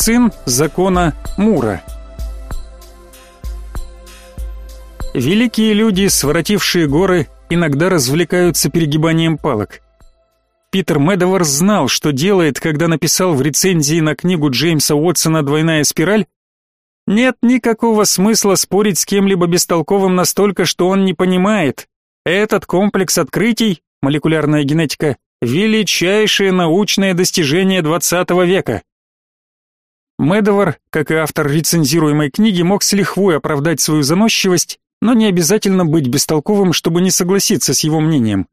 Сын закона Мура. Великие люди, своротившие горы, иногда развлекаются перегибанием палок. Питер Медовар знал, что делает, когда написал в рецензии на книгу Джеймса Уотсона «Двойная спираль», нет никакого смысла спорить с кем-либо бестолковым настолько, что он не понимает. Этот комплекс открытий, молекулярная генетика, величайшее научное достижение 20 века. Медовар, как и автор рецензируемой книги, мог с лихвой оправдать свою заносчивость, но не обязательно быть бестолковым, чтобы не согласиться с его мнением.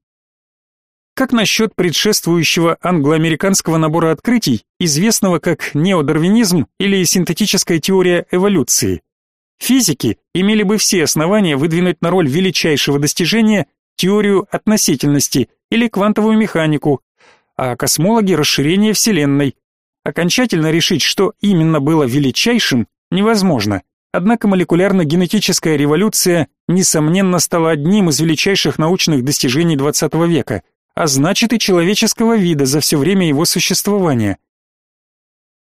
Как насчет предшествующего англо-американского набора открытий, известного как неодарвинизм или синтетическая теория эволюции? Физики имели бы все основания выдвинуть на роль величайшего достижения теорию относительности или квантовую механику, а космологи расширение Вселенной. Окончательно решить, что именно было величайшим, невозможно. Однако молекулярно-генетическая революция, несомненно, стала одним из величайших научных достижений XX века, а значит и человеческого вида за все время его существования.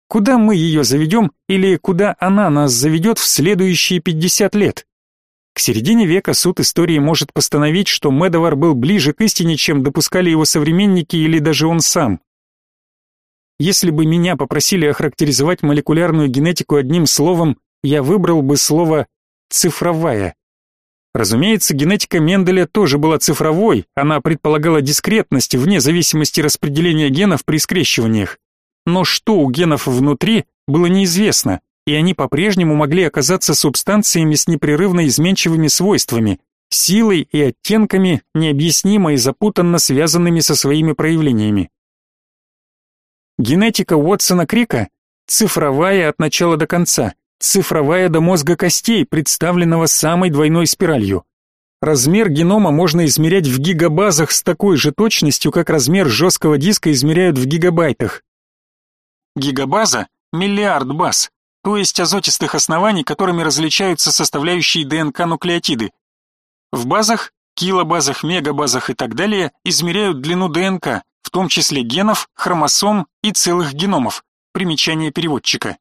Куда мы ее заведем или куда она нас заведет в следующие 50 лет? К середине века суд истории может постановить, что Медовар был ближе к истине, чем допускали его современники или даже он сам. Если бы меня попросили охарактеризовать молекулярную генетику одним словом, я выбрал бы слово «цифровая». Разумеется, генетика Менделя тоже была цифровой, она предполагала дискретность вне зависимости распределения генов при скрещиваниях. Но что у генов внутри, было неизвестно, и они по-прежнему могли оказаться субстанциями с непрерывно изменчивыми свойствами, силой и оттенками, необъяснимо и запутанно связанными со своими проявлениями. Генетика Уотсона Крика цифровая от начала до конца – цифровая до мозга костей, представленного самой двойной спиралью. Размер генома можно измерять в гигабазах с такой же точностью, как размер жесткого диска измеряют в гигабайтах. Гигабаза – миллиард баз, то есть азотистых оснований, которыми различаются составляющие ДНК-нуклеотиды. В базах, килобазах, мегабазах и так далее измеряют длину ДНК, том числе генов, хромосом и целых геномов. Примечание переводчика.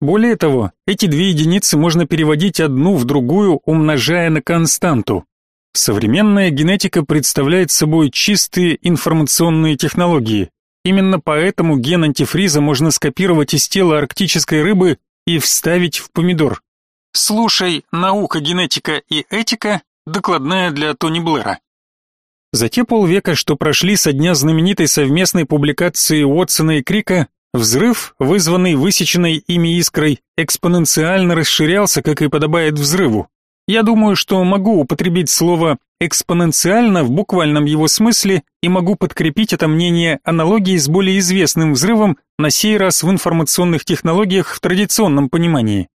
Более того, эти две единицы можно переводить одну в другую, умножая на константу. Современная генетика представляет собой чистые информационные технологии. Именно поэтому ген антифриза можно скопировать из тела арктической рыбы и вставить в помидор. Слушай, наука, генетика и этика, докладная для Тони Блэра. За те полвека, что прошли со дня знаменитой совместной публикации Уотсона и Крика, Взрыв, вызванный высеченной ими искрой, экспоненциально расширялся, как и подобает взрыву. Я думаю, что могу употребить слово экспоненциально в буквальном его смысле и могу подкрепить это мнение аналогией с более известным взрывом, на сей раз в информационных технологиях в традиционном понимании.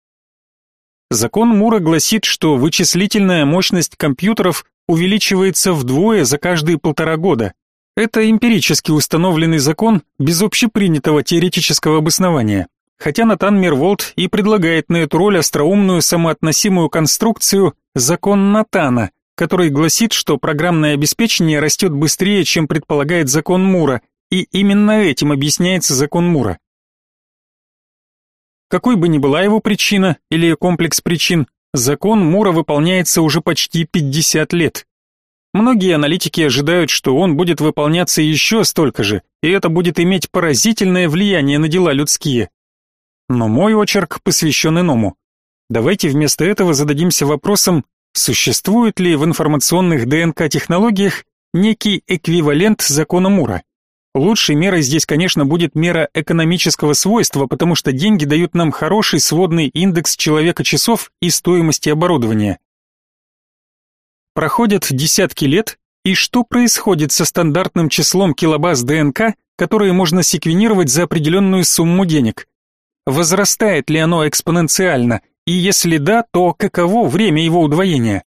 Закон Мура гласит, что вычислительная мощность компьютеров увеличивается вдвое за каждые полтора года, это эмпирически установленный закон без общепринятого теоретического обоснования. Хотя Натан Мирволд и предлагает на эту роль остроумную самоотносимую конструкцию закон Натана, который гласит, что программное обеспечение растет быстрее, чем предполагает закон Мура, и именно этим объясняется закон Мура. Какой бы ни была его причина или комплекс причин, закон Мура выполняется уже почти 50 лет. Многие аналитики ожидают, что он будет выполняться еще столько же, и это будет иметь поразительное влияние на дела людские. Но мой очерк посвящен иному. Давайте вместо этого зададимся вопросом, существует ли в информационных ДНК-технологиях некий эквивалент закона Мура. Лучшей мерой здесь, конечно, будет мера экономического свойства, потому что деньги дают нам хороший сводный индекс человека-часов и стоимости оборудования. Проходят десятки лет, и что происходит со стандартным числом килобаз ДНК, которые можно секвенировать за определенную сумму денег? Возрастает ли оно экспоненциально, и если да, то каково время его удвоения?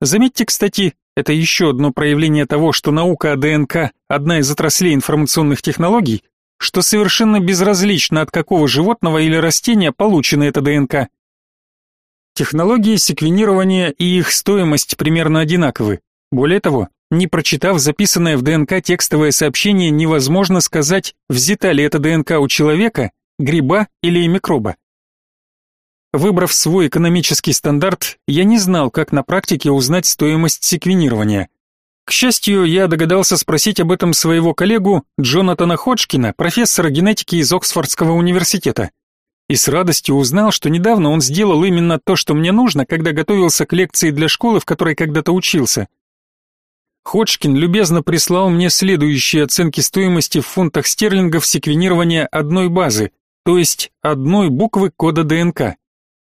Заметьте, кстати, это еще одно проявление того, что наука о ДНК – одна из отраслей информационных технологий, что совершенно безразлично от какого животного или растения получена эта ДНК. Технологии секвенирования и их стоимость примерно одинаковы. Более того, не прочитав записанное в ДНК текстовое сообщение, невозможно сказать, взята ли эта ДНК у человека, гриба или микроба. Выбрав свой экономический стандарт, я не знал, как на практике узнать стоимость секвенирования. К счастью, я догадался спросить об этом своего коллегу Джонатана Ходжкина, профессора генетики из Оксфордского университета. И с радостью узнал, что недавно он сделал именно то, что мне нужно, когда готовился к лекции для школы, в которой когда-то учился. Ходжкин любезно прислал мне следующие оценки стоимости в фунтах стерлингов секвенирования одной базы, то есть одной буквы кода ДНК.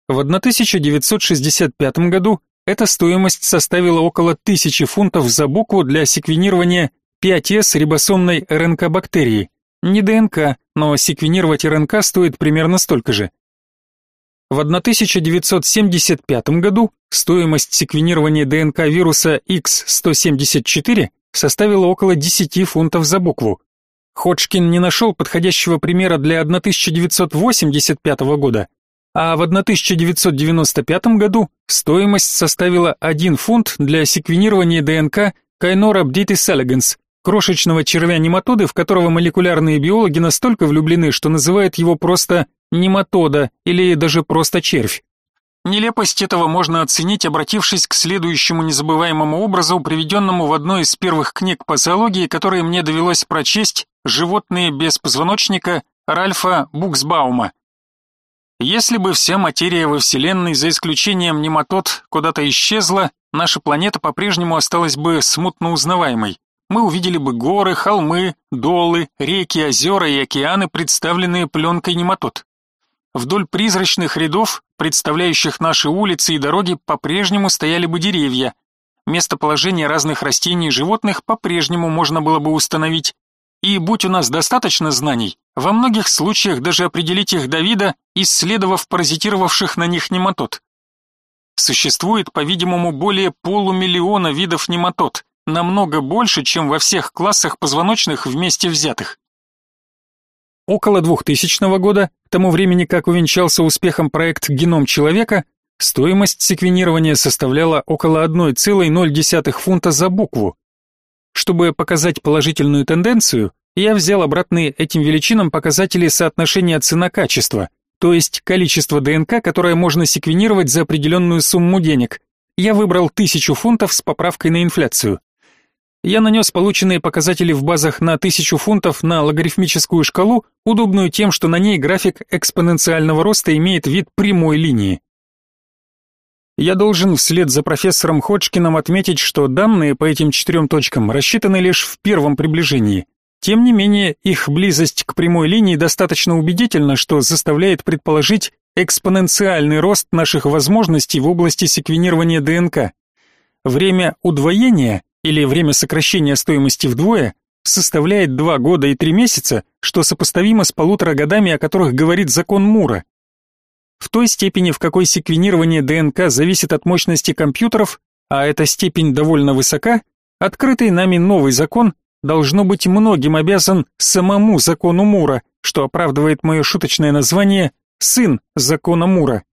В 1965 году эта стоимость составила около 1000 фунтов за букву для секвенирования 5С рибосомной РНК бактерии. Не ДНК, но секвенировать РНК стоит примерно столько же. В 1975 году стоимость секвенирования ДНК вируса X174 составила около 10 фунтов за букву. Ходжкин не нашел подходящего примера для 1985 года, а в 1995 году стоимость составила 1 фунт для секвенирования ДНК Kainorhabditis elegans, крошечного червя-нематоды, в которого молекулярные биологи настолько влюблены, что называют его просто нематода или даже просто червь. Нелепость этого можно оценить, обратившись к следующему незабываемому образу, приведенному в одной из первых книг по зоологии, которые мне довелось прочесть «Животные без позвоночника» Ральфа Буксбаума. Если бы вся материя во Вселенной, за исключением нематод, куда-то исчезла, наша планета по-прежнему осталась бы смутно узнаваемой. Мы увидели бы горы, холмы, долы, реки, озера и океаны, представленные пленкой нематод. Вдоль призрачных рядов, представляющих наши улицы и дороги, по-прежнему стояли бы деревья. Местоположение разных растений и животных по-прежнему можно было бы установить, и будь у нас достаточно знаний, во многих случаях даже определить их до вида, исследовав паразитировавших на них нематод. Существует, по-видимому, более полумиллиона видов нематод, намного больше, чем во всех классах позвоночных вместе взятых. Около 2000 года, к тому времени, как увенчался успехом проект «Геном человека», стоимость секвенирования составляла около 1,0 фунта за букву, чтобы показать положительную тенденцию, я взял обратные этим величинам показатели соотношения цена-качество, то есть количество ДНК, которое можно секвенировать за определенную сумму денег. Я выбрал 1000 фунтов с поправкой на инфляцию. Я нанес полученные показатели в базах на 1000 фунтов на логарифмическую шкалу, удобную тем, что на ней график экспоненциального роста имеет вид прямой линии. Я должен вслед за профессором Ходжкиным отметить, что данные по этим четырем точкам рассчитаны лишь в первом приближении. Тем не менее, их близость к прямой линии достаточно убедительна, что заставляет предположить экспоненциальный рост наших возможностей в области секвенирования ДНК. Время удвоения или время сокращения стоимости вдвое составляет 2 года и 3 месяца, что сопоставимо с полутора годами, о которых говорит закон Мура. В той степени, в какой секвенирование ДНК зависит от мощности компьютеров, а эта степень довольно высока, открытый нами новый закон должно быть многим обязан самому закону Мура, что оправдывает мое шуточное название «сын закона Мура».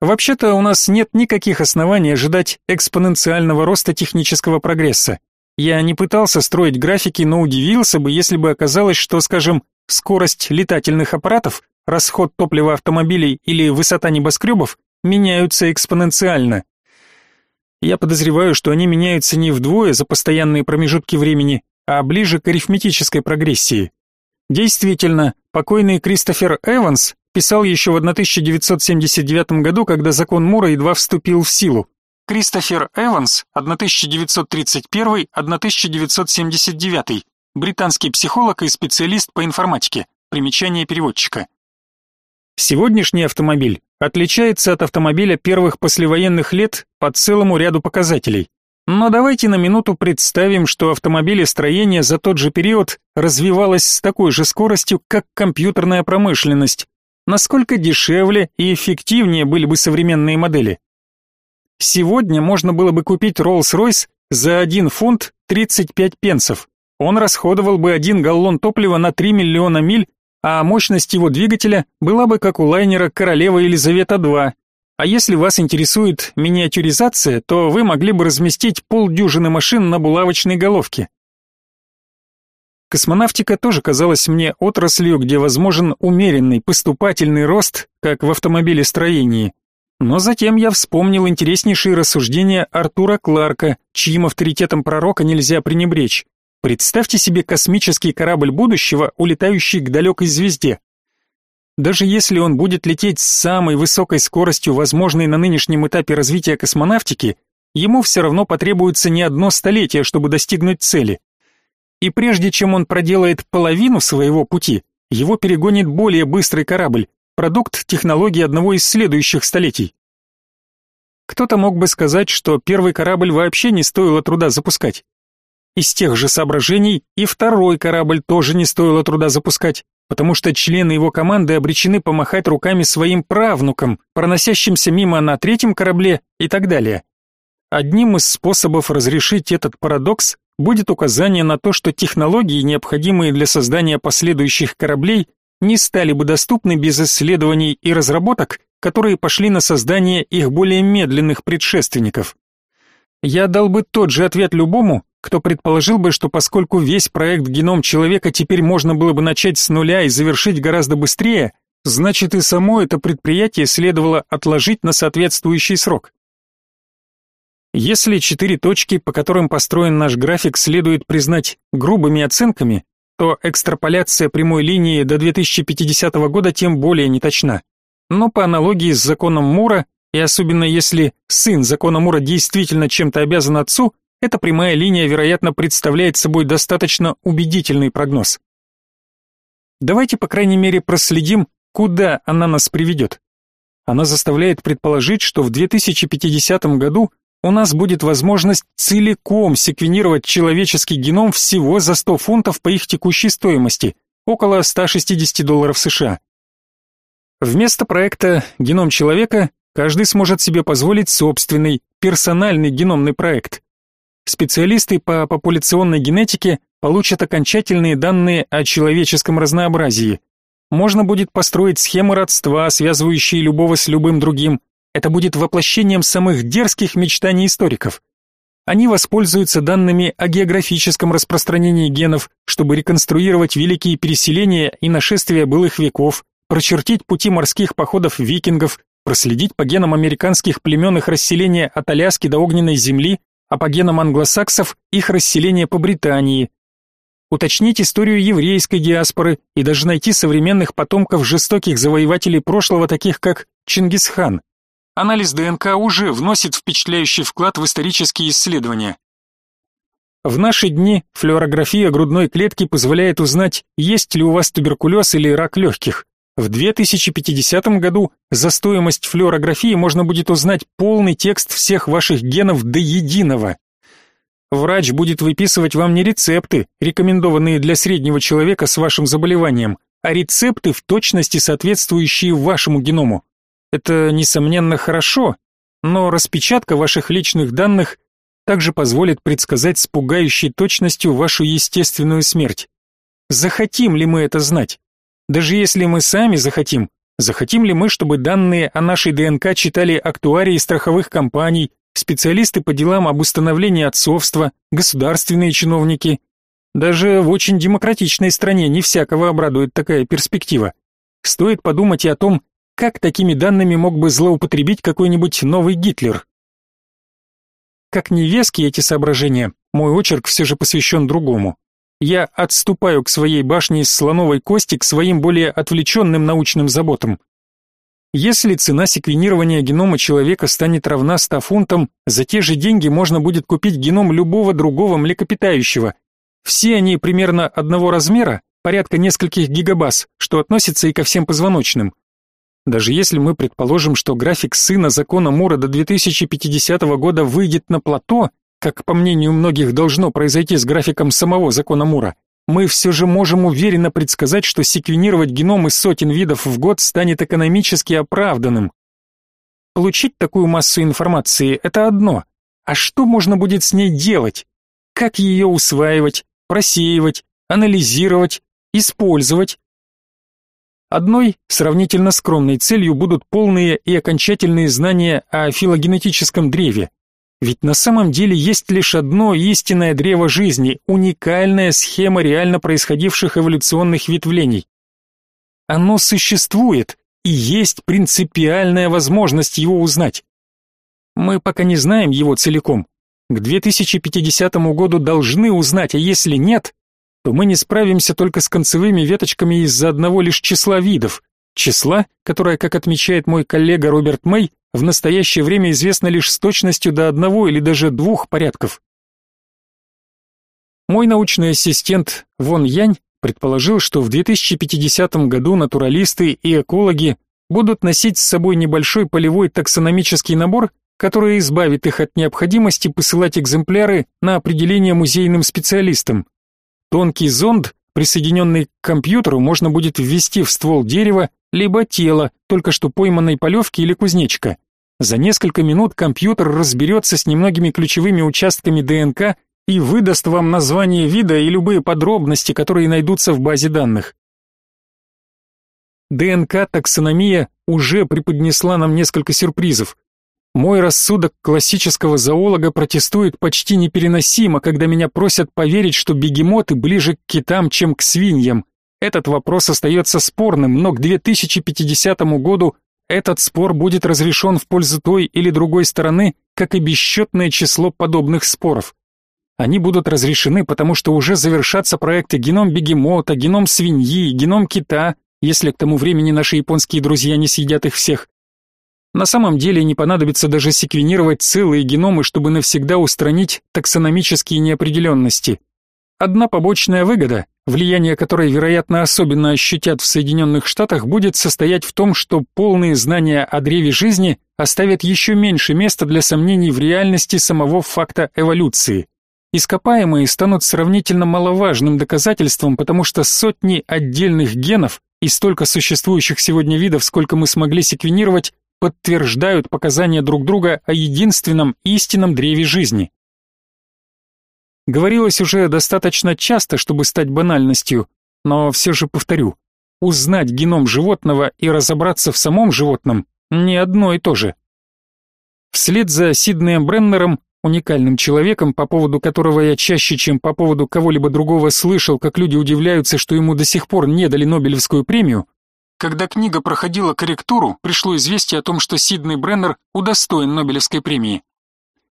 Вообще-то у нас нет никаких оснований ожидать экспоненциального роста технического прогресса. Я не пытался строить графики, но удивился бы, если бы оказалось, что, скажем, скорость летательных аппаратов расход топлива автомобилей или высота небоскребов меняются экспоненциально. Я подозреваю, что они меняются не вдвое за постоянные промежутки времени, а ближе к арифметической прогрессии. Действительно, покойный Кристофер Эванс писал еще в 1979 году, когда закон Мура едва вступил в силу. Кристофер Эванс, 1931-1979, британский психолог и специалист по информатике. Примечание переводчика. Сегодняшний автомобиль отличается от автомобиля первых послевоенных лет по целому ряду показателей. Но давайте на минуту представим, что автомобилестроение за тот же период развивалось с такой же скоростью, как компьютерная промышленность. Насколько дешевле и эффективнее были бы современные модели? Сегодня можно было бы купить Rolls-Royce за 1 фунт 35 пенсов. Он расходовал бы 1 галлон топлива на 3 миллиона миль а мощность его двигателя была бы как у лайнера Королева Елизавета-2. А если вас интересует миниатюризация, то вы могли бы разместить полдюжины машин на булавочной головке. Космонавтика тоже казалась мне отраслью, где возможен умеренный, поступательный рост, как в автомобилестроении. Но затем я вспомнил интереснейшие рассуждения Артура Кларка, чьим авторитетом пророка нельзя пренебречь. Представьте себе космический корабль будущего, улетающий к далекой звезде. Даже если он будет лететь с самой высокой скоростью, возможной на нынешнем этапе развития космонавтики, ему все равно потребуется не одно столетие, чтобы достигнуть цели. И прежде чем он проделает половину своего пути, его перегонит более быстрый корабль, продукт технологии одного из следующих столетий. Кто-то мог бы сказать, что первый корабль вообще не стоило труда запускать. Из тех же соображений и второй корабль тоже не стоило труда запускать, потому что члены его команды обречены помахать руками своим правнукам, проносящимся мимо на третьем корабле и так далее. Одним из способов разрешить этот парадокс будет указание на то, что технологии, необходимые для создания последующих кораблей, не стали бы доступны без исследований и разработок, которые пошли на создание их более медленных предшественников. Я дал бы тот же ответ любому, кто предположил бы, что поскольку весь проект «Геном человека» теперь можно было бы начать с нуля и завершить гораздо быстрее, значит и само это предприятие следовало отложить на соответствующий срок. Если четыре точки, по которым построен наш график, следует признать грубыми оценками, то экстраполяция прямой линии до 2050 года тем более неточна. Но по аналогии с законом Мура, и особенно если сын закона Мура действительно чем-то обязан отцу, эта прямая линия, вероятно, представляет собой достаточно убедительный прогноз. Давайте, по крайней мере, проследим, куда она нас приведет. Она заставляет предположить, что в 2050 году у нас будет возможность целиком секвенировать человеческий геном всего за 100 фунтов по их текущей стоимости, около 160 долларов США. Вместо проекта «Геном человека» каждый сможет себе позволить собственный, персональный геномный проект. Специалисты по популяционной генетике получат окончательные данные о человеческом разнообразии. Можно будет построить схемы родства, связывающие любого с любым другим, это будет воплощением самых дерзких мечтаний историков. Они воспользуются данными о географическом распространении генов, чтобы реконструировать великие переселения и нашествия былых веков, прочертить пути морских походов викингов, проследить по генам американских племен их расселения от Аляски до огненной земли, а по англосаксов их расселение по Британии. Уточнить историю еврейской диаспоры и даже найти современных потомков жестоких завоевателей прошлого, таких как Чингисхан анализ ДНК уже вносит впечатляющий вклад в исторические исследования. В наши дни флюорография грудной клетки позволяет узнать, есть ли у вас туберкулез или рак легких. В 2050 году за стоимость флюорографии можно будет узнать полный текст всех ваших генов до единого. Врач будет выписывать вам не рецепты, рекомендованные для среднего человека с вашим заболеванием, а рецепты в точности соответствующие вашему геному. Это, несомненно, хорошо, но распечатка ваших личных данных также позволит предсказать с пугающей точностью вашу естественную смерть. Захотим ли мы это знать? Даже если мы сами захотим, захотим ли мы, чтобы данные о нашей ДНК читали актуарии страховых компаний, специалисты по делам об установлении отцовства, государственные чиновники? Даже в очень демократичной стране не всякого обрадует такая перспектива. Стоит подумать и о том, как такими данными мог бы злоупотребить какой-нибудь новый Гитлер? Как невеские эти соображения, мой очерк все же посвящен другому. Я отступаю к своей башне из слоновой кости к своим более отвлеченным научным заботам. Если цена секвенирования генома человека станет равна 100 фунтам, за те же деньги можно будет купить геном любого другого млекопитающего. Все они примерно одного размера, порядка нескольких гигабаз, что относится и ко всем позвоночным. Даже если мы предположим, что график сына закона Мура до 2050 года выйдет на плато, как по мнению многих должно произойти с графиком самого закона Мура, мы все же можем уверенно предсказать, что секвенировать геном из сотен видов в год станет экономически оправданным. Получить такую массу информации – это одно. А что можно будет с ней делать? Как ее усваивать, просеивать, анализировать, использовать? Одной сравнительно скромной целью будут полные и окончательные знания о филогенетическом древе. Ведь на самом деле есть лишь одно истинное древо жизни, уникальная схема реально происходивших эволюционных ветвлений. Оно существует, и есть принципиальная возможность его узнать. Мы пока не знаем его целиком. К 2050 году должны узнать, а если нет, то мы не справимся только с концевыми веточками из-за одного лишь числа видов. Числа, которое, как отмечает мой коллега Роберт Мэй, в настоящее время известно лишь с точностью до одного или даже двух порядков. Мой научный ассистент Вон Янь предположил, что в 2050 году натуралисты и экологи будут носить с собой небольшой полевой таксономический набор, который избавит их от необходимости посылать экземпляры на определение музейным специалистам. Тонкий зонд, присоединенный к компьютеру, можно будет ввести в ствол дерева, либо тело, только что пойманной полевки или кузнечика. За несколько минут компьютер разберется с немногими ключевыми участками ДНК и выдаст вам название вида и любые подробности, которые найдутся в базе данных. ДНК-таксономия уже преподнесла нам несколько сюрпризов. Мой рассудок классического зоолога протестует почти непереносимо, когда меня просят поверить, что бегемоты ближе к китам, чем к свиньям. Этот вопрос остается спорным, но к 2050 году этот спор будет разрешен в пользу той или другой стороны, как и бесчетное число подобных споров. Они будут разрешены, потому что уже завершатся проекты геном бегемота, геном свиньи, геном кита, если к тому времени наши японские друзья не съедят их всех. На самом деле не понадобится даже секвенировать целые геномы, чтобы навсегда устранить таксономические неопределенности. Одна побочная выгода, влияние которой, вероятно, особенно ощутят в Соединенных Штатах, будет состоять в том, что полные знания о древе жизни оставят еще меньше места для сомнений в реальности самого факта эволюции. Ископаемые станут сравнительно маловажным доказательством, потому что сотни отдельных генов и столько существующих сегодня видов, сколько мы смогли секвенировать, подтверждают показания друг друга о единственном истинном древе жизни. Говорилось уже достаточно часто, чтобы стать банальностью, но все же повторю. Узнать геном животного и разобраться в самом животном не одно и то же. Вслед за Сиднеем Бреннером уникальным человеком, по поводу которого я чаще, чем по поводу кого-либо другого слышал, как люди удивляются, что ему до сих пор не дали Нобелевскую премию, когда книга проходила корректуру, пришло известие о том, что Сидней Бреннер удостоен Нобелевской премии.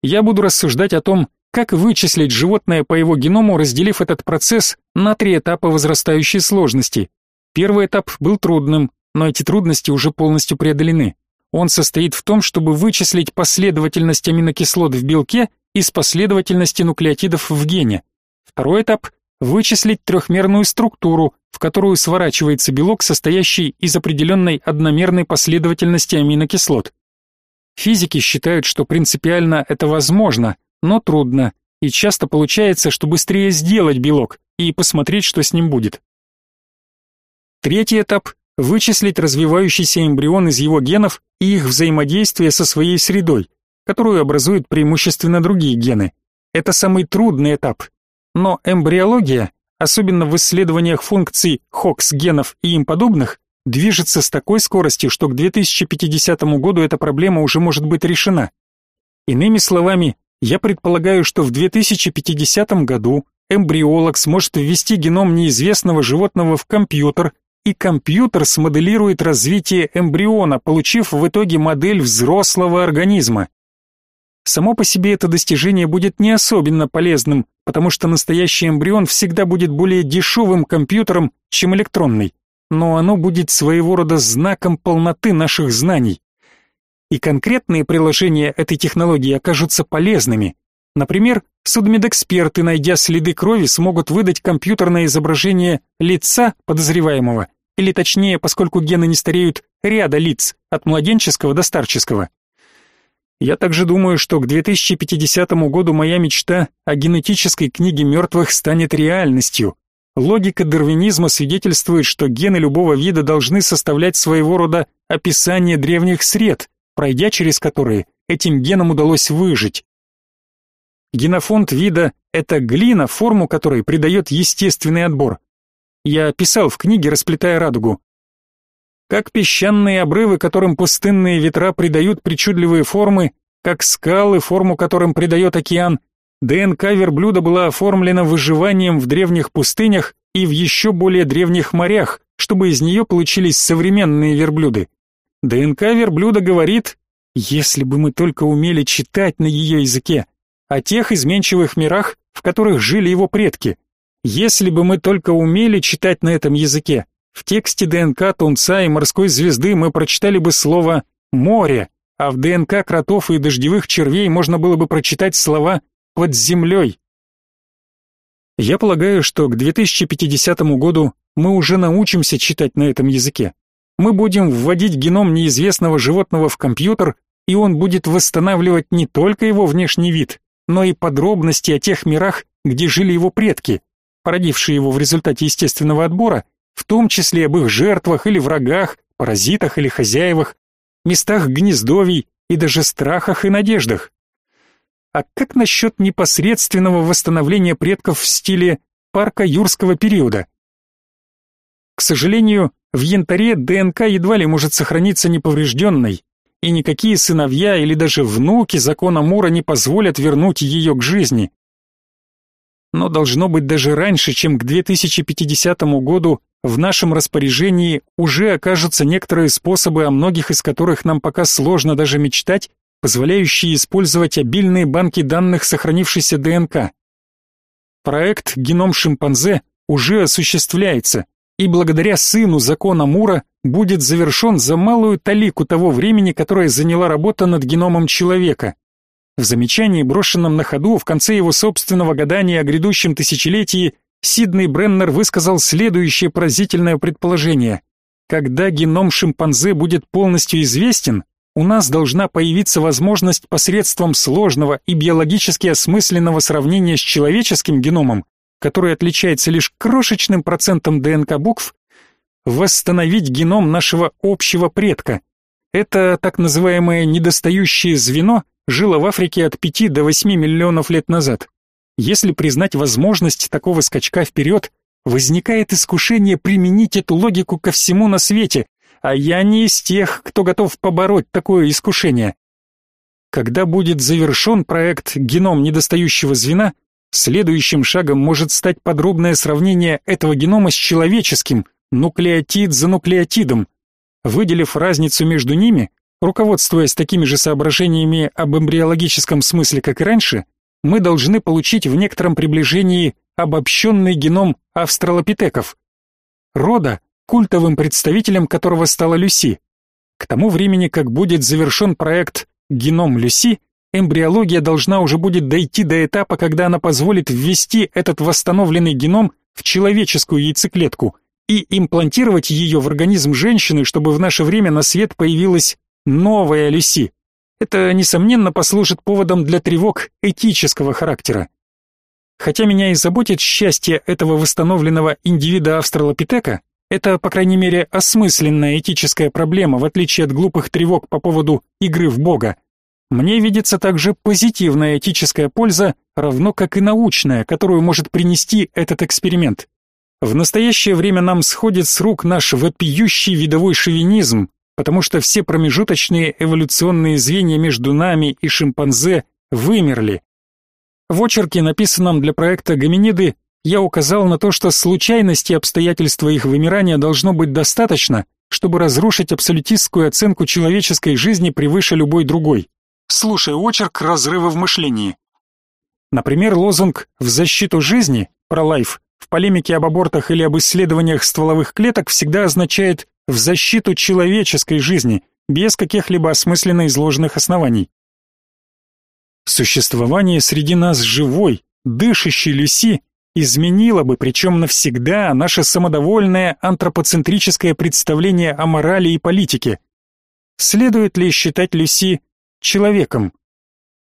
Я буду рассуждать о том, как вычислить животное по его геному, разделив этот процесс на три этапа возрастающей сложности. Первый этап был трудным, но эти трудности уже полностью преодолены. Он состоит в том, чтобы вычислить последовательность аминокислот в белке из последовательности нуклеотидов в гене. Второй этап – вычислить трехмерную структуру, в которую сворачивается белок, состоящий из определенной одномерной последовательности аминокислот. Физики считают, что принципиально это возможно, но трудно, и часто получается, что быстрее сделать белок и посмотреть, что с ним будет. Третий этап вычислить развивающийся эмбрион из его генов и их взаимодействие со своей средой, которую образуют преимущественно другие гены. Это самый трудный этап. Но эмбриология, особенно в исследованиях функций Хокс-генов и им подобных, движется с такой скоростью, что к 2050 году эта проблема уже может быть решена. Иными словами, я предполагаю, что в 2050 году эмбриолог сможет ввести геном неизвестного животного в компьютер и компьютер смоделирует развитие эмбриона, получив в итоге модель взрослого организма. Само по себе это достижение будет не особенно полезным, потому что настоящий эмбрион всегда будет более дешевым компьютером, чем электронный, но оно будет своего рода знаком полноты наших знаний. И конкретные приложения этой технологии окажутся полезными. Например, судмедэксперты, найдя следы крови, смогут выдать компьютерное изображение лица подозреваемого или точнее, поскольку гены не стареют, ряда лиц, от младенческого до старческого. Я также думаю, что к 2050 году моя мечта о генетической книге мертвых станет реальностью. Логика дарвинизма свидетельствует, что гены любого вида должны составлять своего рода описание древних сред, пройдя через которые этим генам удалось выжить. Генофонд вида – это глина, форму которой придает естественный отбор. Я писал в книге, расплетая радугу. Как песчаные обрывы, которым пустынные ветра придают причудливые формы, как скалы, форму которым придает океан, ДНК верблюда была оформлена выживанием в древних пустынях и в еще более древних морях, чтобы из нее получились современные верблюды. ДНК верблюда говорит, если бы мы только умели читать на ее языке, о тех изменчивых мирах, в которых жили его предки. Если бы мы только умели читать на этом языке, в тексте ДНК Тунца и морской звезды мы прочитали бы слово «море», а в ДНК кротов и дождевых червей можно было бы прочитать слова «под землей». Я полагаю, что к 2050 году мы уже научимся читать на этом языке. Мы будем вводить геном неизвестного животного в компьютер, и он будет восстанавливать не только его внешний вид, но и подробности о тех мирах, где жили его предки, породившие его в результате естественного отбора, в том числе об их жертвах или врагах, паразитах или хозяевах, местах гнездовий и даже страхах и надеждах. А как насчет непосредственного восстановления предков в стиле парка юрского периода? К сожалению, в янтаре ДНК едва ли может сохраниться неповрежденной, и никакие сыновья или даже внуки закона Мура не позволят вернуть ее к жизни. Но должно быть даже раньше, чем к 2050 году в нашем распоряжении уже окажутся некоторые способы, о многих из которых нам пока сложно даже мечтать, позволяющие использовать обильные банки данных сохранившейся ДНК. Проект «Геном шимпанзе» уже осуществляется, и благодаря сыну закона Мура будет завершен за малую талику того времени, которое заняла работа над геномом человека. В замечании, брошенном на ходу в конце его собственного гадания о грядущем тысячелетии, Сидней Бреннер высказал следующее поразительное предположение. Когда геном шимпанзе будет полностью известен, у нас должна появиться возможность посредством сложного и биологически осмысленного сравнения с человеческим геномом, который отличается лишь крошечным процентом ДНК букв, восстановить геном нашего общего предка. Это так называемое недостающее звено жило в Африке от 5 до 8 миллионов лет назад. Если признать возможность такого скачка вперед, возникает искушение применить эту логику ко всему на свете, а я не из тех, кто готов побороть такое искушение. Когда будет завершен проект «Геном недостающего звена», следующим шагом может стать подробное сравнение этого генома с человеческим, нуклеотид за нуклеотидом. Выделив разницу между ними, руководствуясь такими же соображениями об эмбриологическом смысле, как и раньше, мы должны получить в некотором приближении обобщенный геном австралопитеков. Рода, культовым представителем которого стала Люси. К тому времени, как будет завершен проект «Геном Люси», эмбриология должна уже будет дойти до этапа, когда она позволит ввести этот восстановленный геном в человеческую яйцеклетку и имплантировать ее в организм женщины, чтобы в наше время на свет появилась новая Люси. Это, несомненно, послужит поводом для тревог этического характера. Хотя меня и заботит счастье этого восстановленного индивида австралопитека, это, по крайней мере, осмысленная этическая проблема, в отличие от глупых тревог по поводу игры в Бога. Мне видится также позитивная этическая польза, равно как и научная, которую может принести этот эксперимент. В настоящее время нам сходит с рук наш вопиющий видовой шовинизм, потому что все промежуточные эволюционные звенья между нами и шимпанзе вымерли. В очерке, написанном для проекта «Гоминиды», я указал на то, что случайности обстоятельства их вымирания должно быть достаточно, чтобы разрушить абсолютистскую оценку человеческой жизни превыше любой другой. Слушай очерк «Разрывы в мышлении». Например, лозунг «В защиту жизни» про лайф в полемике об абортах или об исследованиях стволовых клеток всегда означает в защиту человеческой жизни, без каких-либо осмысленно изложенных оснований. Существование среди нас живой, дышащей Люси изменило бы, причем навсегда, наше самодовольное антропоцентрическое представление о морали и политике. Следует ли считать Люси человеком?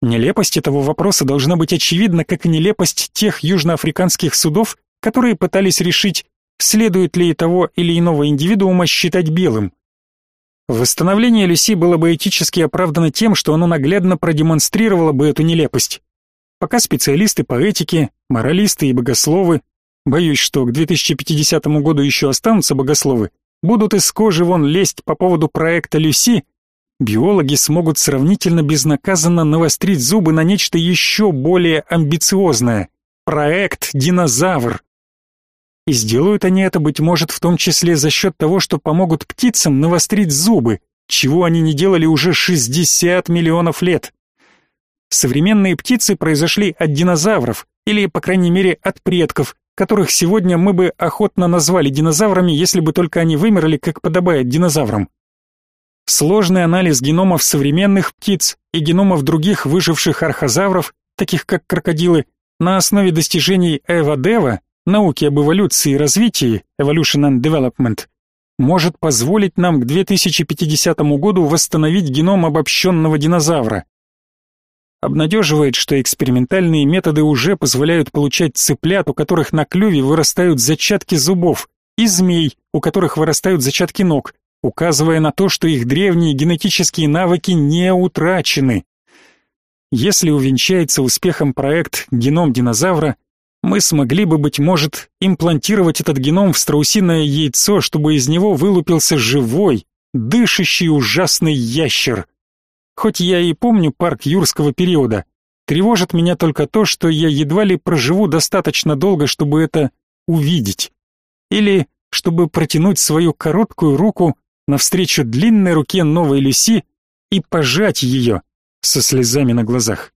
Нелепость этого вопроса должна быть очевидна, как и нелепость тех южноафриканских судов, которые пытались решить, следует ли того или иного индивидуума считать белым. Восстановление Люси было бы этически оправдано тем, что оно наглядно продемонстрировало бы эту нелепость. Пока специалисты по этике, моралисты и богословы, боюсь, что к 2050 году еще останутся богословы, будут из кожи вон лезть по поводу проекта Люси, биологи смогут сравнительно безнаказанно навострить зубы на нечто еще более амбициозное – проект «Динозавр». И сделают они это, быть может, в том числе за счет того, что помогут птицам навострить зубы, чего они не делали уже 60 миллионов лет. Современные птицы произошли от динозавров, или, по крайней мере, от предков, которых сегодня мы бы охотно назвали динозаврами, если бы только они вымерли, как подобает динозаврам. Сложный анализ геномов современных птиц и геномов других выживших архозавров, таких как крокодилы, на основе достижений Эва-Дева, науки об эволюции и развитии, Evolution and Development, может позволить нам к 2050 году восстановить геном обобщенного динозавра. Обнадеживает, что экспериментальные методы уже позволяют получать цыплят, у которых на клюве вырастают зачатки зубов, и змей, у которых вырастают зачатки ног, указывая на то, что их древние генетические навыки не утрачены. Если увенчается успехом проект «Геном динозавра», мы смогли бы, быть может, имплантировать этот геном в страусиное яйцо, чтобы из него вылупился живой, дышащий ужасный ящер. Хоть я и помню парк юрского периода, тревожит меня только то, что я едва ли проживу достаточно долго, чтобы это увидеть. Или чтобы протянуть свою короткую руку навстречу длинной руке новой Люси и пожать ее со слезами на глазах.